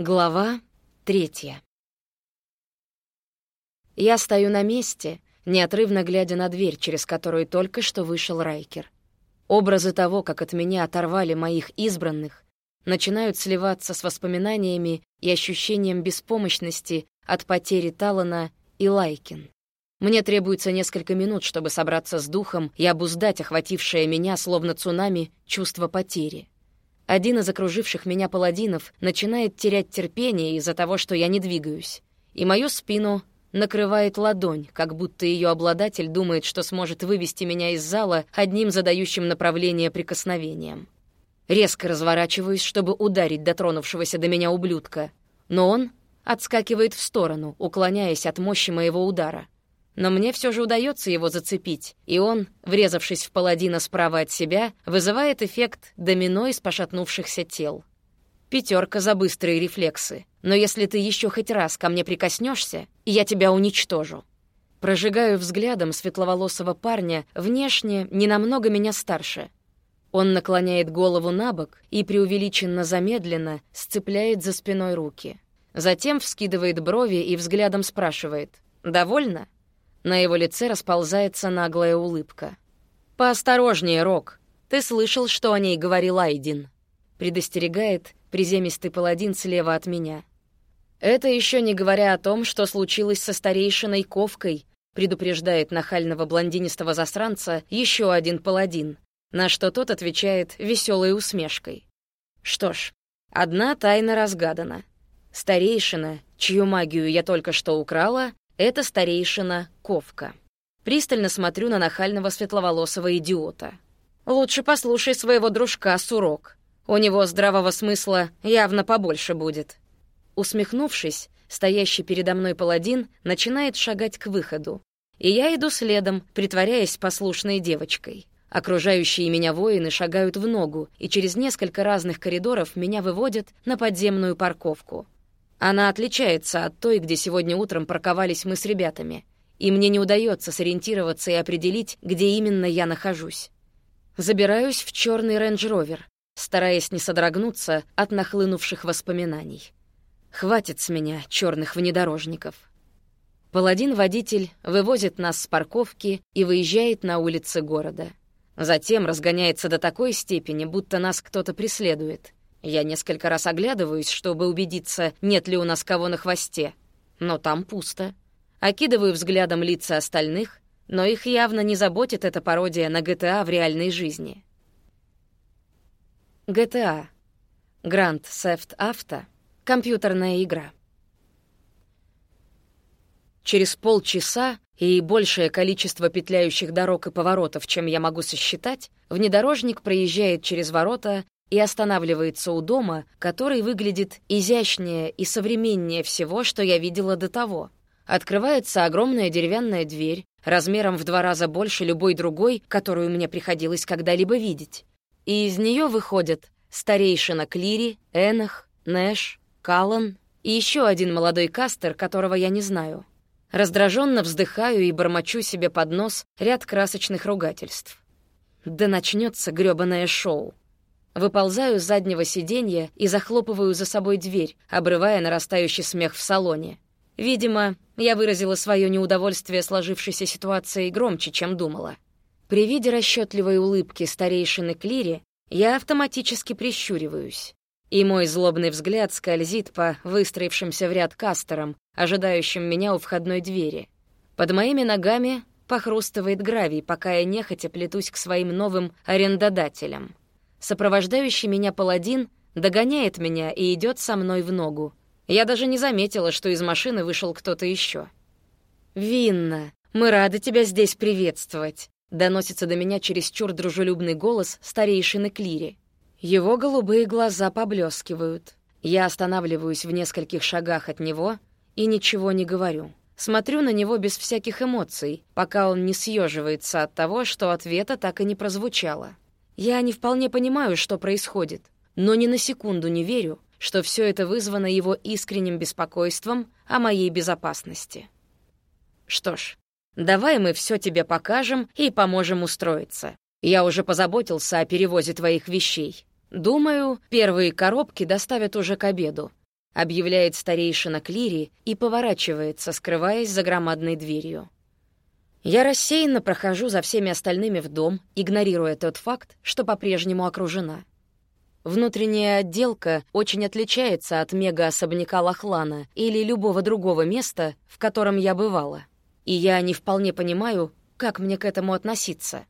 Глава третья. Я стою на месте, неотрывно глядя на дверь, через которую только что вышел Райкер. Образы того, как от меня оторвали моих избранных, начинают сливаться с воспоминаниями и ощущением беспомощности от потери Талана и Лайкин. Мне требуется несколько минут, чтобы собраться с духом и обуздать охватившее меня, словно цунами, чувство потери. Один из окруживших меня паладинов начинает терять терпение из-за того, что я не двигаюсь, и мою спину накрывает ладонь, как будто ее обладатель думает, что сможет вывести меня из зала одним задающим направление прикосновением. Резко разворачиваюсь, чтобы ударить дотронувшегося до меня ублюдка, но он отскакивает в сторону, уклоняясь от мощи моего удара — но мне все же удается его зацепить, и он, врезавшись в паладина справа от себя, вызывает эффект домино из пошатнувшихся тел. Пятерка за быстрые рефлексы. Но если ты еще хоть раз ко мне прикоснешься, я тебя уничтожу. Прожигаю взглядом светловолосого парня, внешне не намного меня старше. Он наклоняет голову на бок и преувеличенно замедленно сцепляет за спиной руки. Затем вскидывает брови и взглядом спрашивает «Довольно?» На его лице расползается наглая улыбка. «Поосторожнее, Рок. Ты слышал, что о ней говорил Айдин?» Предостерегает приземистый паладин слева от меня. «Это еще не говоря о том, что случилось со старейшиной Ковкой», предупреждает нахального блондинистого засранца еще один паладин, на что тот отвечает веселой усмешкой. Что ж, одна тайна разгадана. Старейшина, чью магию я только что украла, это старейшина Ковка. Пристально смотрю на нахального светловолосого идиота. Лучше послушай своего дружка Сурок. У него здравого смысла явно побольше будет. Усмехнувшись, стоящий передо мной паладин начинает шагать к выходу. И я иду следом, притворяясь послушной девочкой. Окружающие меня воины шагают в ногу, и через несколько разных коридоров меня выводят на подземную парковку. Она отличается от той, где сегодня утром парковались мы с ребятами, и мне не удается сориентироваться и определить, где именно я нахожусь. Забираюсь в черный Range Rover, стараясь не содрогнуться от нахлынувших воспоминаний. Хватит с меня черных внедорожников. Паладин-водитель вывозит нас с парковки и выезжает на улицы города. Затем разгоняется до такой степени, будто нас кто-то преследует — я несколько раз оглядываюсь, чтобы убедиться, нет ли у нас кого на хвосте. Но там пусто. Окидываю взглядом лица остальных, но их явно не заботит эта пародия на GTA в реальной жизни. GTA. Grand Theft Auto. Компьютерная игра. Через полчаса и большее количество петляющих дорог и поворотов, чем я могу сосчитать, внедорожник проезжает через ворота и останавливается у дома, который выглядит изящнее и современнее всего, что я видела до того. Открывается огромная деревянная дверь, размером в два раза больше любой другой, которую мне приходилось когда-либо видеть. И из нее выходят старейшина Клири, Энах, Нэш, Каллан и еще один молодой кастер, которого я не знаю. Раздраженно вздыхаю и бормочу себе под нос ряд красочных ругательств. Да начнется грёбаное шоу. Выползаю с заднего сиденья и захлопываю за собой дверь, обрывая нарастающий смех в салоне. Видимо, я выразила свое неудовольствие сложившейся ситуацией громче, чем думала. При виде расчетливой улыбки старейшины Клири я автоматически прищуриваюсь, и мой злобный взгляд скользит по выстроившимся в ряд кастерам, ожидающим меня у входной двери. Под моими ногами похрустывает гравий, пока я нехотя плетусь к своим новым арендодателям. Сопровождающий меня паладин догоняет меня и идет со мной в ногу. Я даже не заметила, что из машины вышел кто-то еще. «Винна, мы рады тебя здесь приветствовать», — доносится до меня чересчур дружелюбный голос старейшины Клири. Его голубые глаза поблескивают. Я останавливаюсь в нескольких шагах от него и ничего не говорю. Смотрю на него без всяких эмоций, пока он не съеживается от того, что ответа так и не прозвучало. Я не вполне понимаю, что происходит, но ни на секунду не верю, что все это вызвано его искренним беспокойством о моей безопасности. Что ж, давай мы все тебе покажем и поможем устроиться. Я уже позаботился о перевозе твоих вещей. Думаю, первые коробки доставят уже к обеду. — объявляет старейшина Клири и поворачивается, скрываясь за громадной дверью. Я рассеянно прохожу за всеми остальными в дом, игнорируя тот факт, что по-прежнему окружена. Внутренняя отделка очень отличается от мега-особняка Лохлана или любого другого места, в котором я бывала. И я не вполне понимаю, как мне к этому относиться.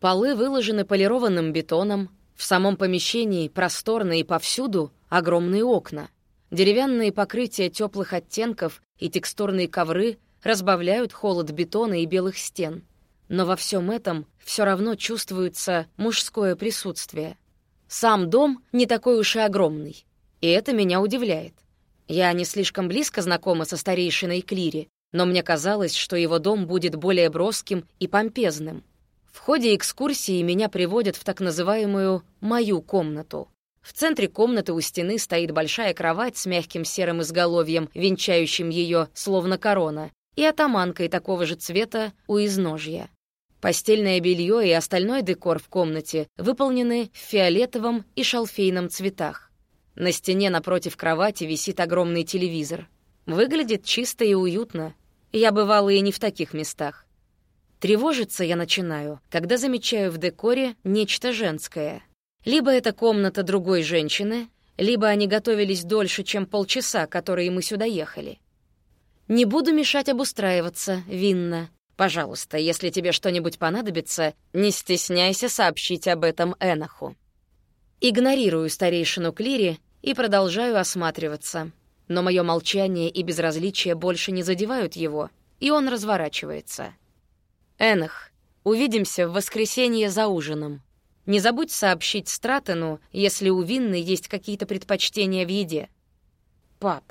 Полы выложены полированным бетоном, в самом помещении просторно и повсюду огромные окна. Деревянные покрытия теплых оттенков и текстурные ковры разбавляют холод бетона и белых стен. Но во всем этом все равно чувствуется мужское присутствие. Сам дом не такой уж и огромный, и это меня удивляет. Я не слишком близко знакома со старейшиной Клири, но мне казалось, что его дом будет более броским и помпезным. В ходе экскурсии меня приводят в так называемую «мою комнату». В центре комнаты у стены стоит большая кровать с мягким серым изголовьем, венчающим ее словно корона, и атаманкой такого же цвета у изножья. Постельное белье и остальной декор в комнате выполнены в фиолетовом и шалфейном цветах. На стене напротив кровати висит огромный телевизор. Выглядит чисто и уютно. Я бывала и не в таких местах. Тревожиться я начинаю, когда замечаю в декоре нечто женское. Либо это комната другой женщины, либо они готовились дольше, чем полчаса, которые мы сюда ехали. Не буду мешать обустраиваться, Винна. Пожалуйста, если тебе что-нибудь понадобится, не стесняйся сообщить об этом Эноху. Игнорирую старейшину Клири и продолжаю осматриваться. Но мое молчание и безразличие больше не задевают его, и он разворачивается. «Энох, увидимся в воскресенье за ужином. Не забудь сообщить Стратену, если у Винны есть какие-то предпочтения в еде». «Пап,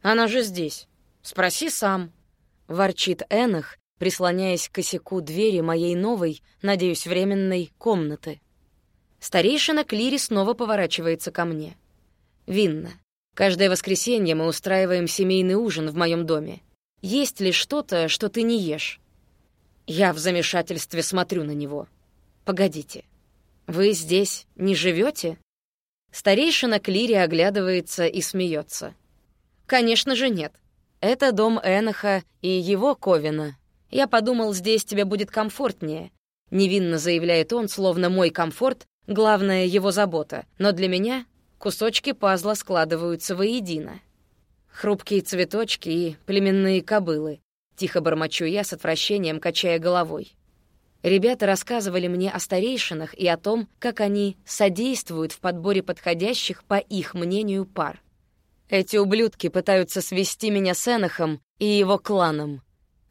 она же здесь. Спроси сам», — ворчит Энах, прислоняясь к косяку двери моей новой, надеюсь, временной комнаты. Старейшина Клири снова поворачивается ко мне. «Винна, каждое воскресенье мы устраиваем семейный ужин в моем доме. Есть ли что-то, что ты не ешь?» Я в замешательстве смотрю на него. «Погодите, вы здесь не живете? Старейшина Клири оглядывается и смеется. «Конечно же нет. Это дом Эноха и его Ковина. Я подумал, здесь тебе будет комфортнее. Невинно заявляет он, словно мой комфорт — главная его забота. Но для меня кусочки пазла складываются воедино. Хрупкие цветочки и племенные кобылы. Тихо бормочу я с отвращением, качая головой. Ребята рассказывали мне о старейшинах и о том, как они содействуют в подборе подходящих, по их мнению, пар. Эти ублюдки пытаются свести меня с Энохом и его кланом.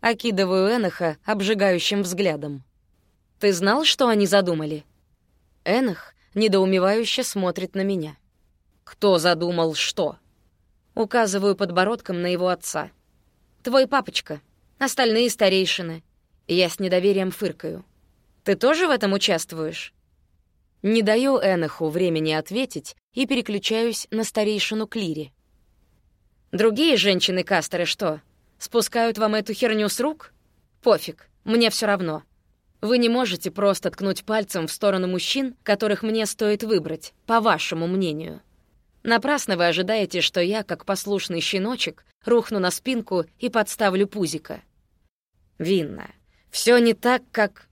Окидываю Эноха обжигающим взглядом. «Ты знал, что они задумали?» Энох недоумевающе смотрит на меня. «Кто задумал что?» Указываю подбородком на его отца. «Твой папочка, остальные старейшины». Я с недоверием фыркаю. «Ты тоже в этом участвуешь?» Не даю Эноху времени ответить и переключаюсь на старейшину Клири. Другие женщины-кастеры что, спускают вам эту херню с рук? Пофиг, мне все равно. Вы не можете просто ткнуть пальцем в сторону мужчин, которых мне стоит выбрать, по вашему мнению. Напрасно вы ожидаете, что я, как послушный щеночек, рухну на спинку и подставлю пузика. Винна. Все не так, как...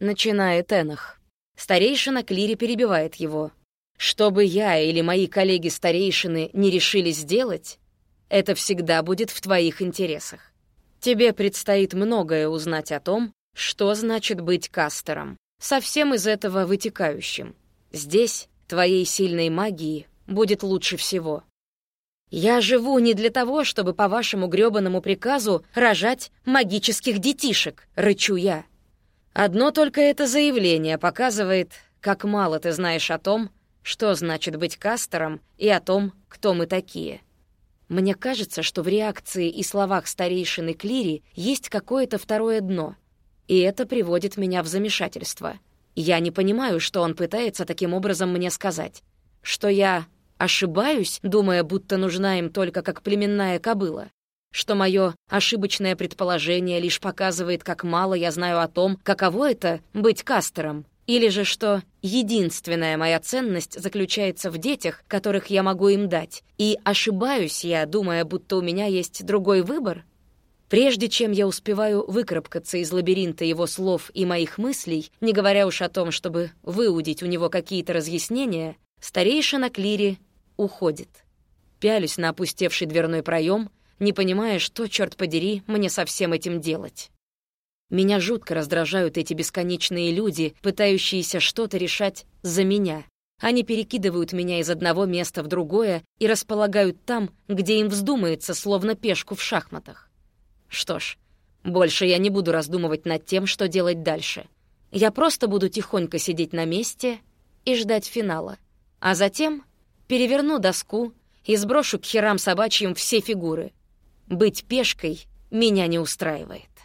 Начинает Энах. Старейшина Клири перебивает его. Что бы я или мои коллеги-старейшины не решили сделать, это всегда будет в твоих интересах. Тебе предстоит многое узнать о том, что значит быть кастером, совсем из этого вытекающим. Здесь твоей сильной магии будет лучше всего. Я живу не для того, чтобы по вашему грёбаному приказу рожать магических детишек, рычу я. Одно только это заявление показывает, как мало ты знаешь о том, что значит быть кастером и о том, кто мы такие. Мне кажется, что в реакции и словах старейшины Клири есть какое-то второе дно, и это приводит меня в замешательство. Я не понимаю, что он пытается таким образом мне сказать. Что я ошибаюсь, думая, будто нужна им только как племенная кобыла. Что мое ошибочное предположение лишь показывает, как мало я знаю о том, каково это — быть кастером. Или же что единственная моя ценность заключается в детях, которых я могу им дать, и ошибаюсь я, думая, будто у меня есть другой выбор? Прежде чем я успеваю выкарабкаться из лабиринта его слов и моих мыслей, не говоря уж о том, чтобы выудить у него какие-то разъяснения, старейшина Клири уходит. Пялюсь на опустевший дверной проем, не понимая, что, черт подери, мне со всем этим делать. Меня жутко раздражают эти бесконечные люди, пытающиеся что-то решать за меня. Они перекидывают меня из одного места в другое и располагают там, где им вздумается, словно пешку в шахматах. Что ж, больше я не буду раздумывать над тем, что делать дальше. Я просто буду тихонько сидеть на месте и ждать финала. А затем переверну доску и сброшу к херам собачьим все фигуры. Быть пешкой меня не устраивает.